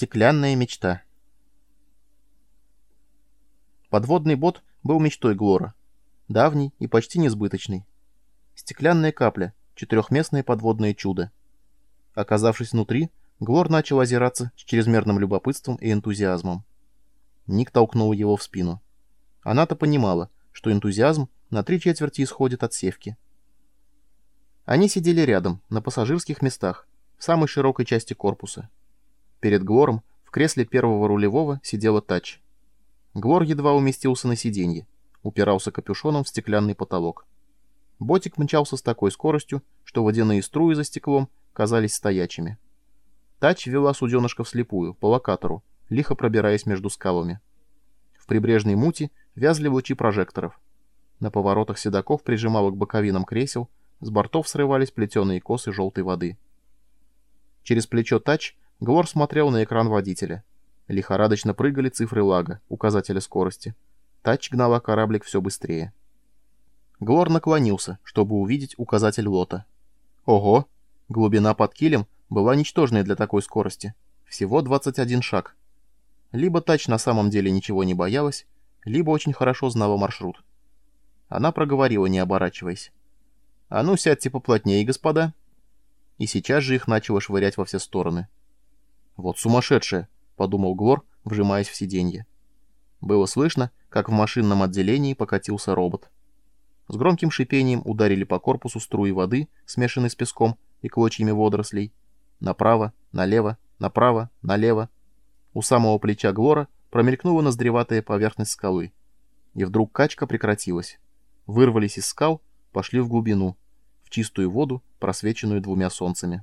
Стеклянная мечта. Подводный бот был мечтой Глора. Давний и почти несбыточный. Стеклянная капля, четырехместное подводное чудо. Оказавшись внутри, Глор начал озираться с чрезмерным любопытством и энтузиазмом. Ник толкнул его в спину. Она-то понимала, что энтузиазм на три четверти исходит от севки. Они сидели рядом, на пассажирских местах, в самой широкой части корпуса. Перед Глором в кресле первого рулевого сидела Тач. Глор едва уместился на сиденье, упирался капюшоном в стеклянный потолок. Ботик мчался с такой скоростью, что водяные струи за стеклом казались стоячими. Тач вела суденышко вслепую, по локатору, лихо пробираясь между скалами. В прибрежной мути вязли лучи прожекторов. На поворотах седаков прижимало к боковинам кресел, с бортов срывались плетеные косы желтой воды. Через плечо Тач Глор смотрел на экран водителя. Лихорадочно прыгали цифры лага, указателя скорости. Тач гнала кораблик все быстрее. Глор наклонился, чтобы увидеть указатель лота. Ого! Глубина под килем была ничтожной для такой скорости. Всего 21 шаг. Либо Тач на самом деле ничего не боялась, либо очень хорошо знала маршрут. Она проговорила, не оборачиваясь. «А ну, сядьте поплотнее, господа!» И сейчас же их начало швырять во все стороны. «Вот сумасшедшая!» — подумал Глор, вжимаясь в сиденье. Было слышно, как в машинном отделении покатился робот. С громким шипением ударили по корпусу струи воды, смешанной с песком и клочьями водорослей. Направо, налево, направо, налево. У самого плеча Глора промелькнула ноздреватая поверхность скалы. И вдруг качка прекратилась. Вырвались из скал, пошли в глубину, в чистую воду, просвеченную двумя солнцами.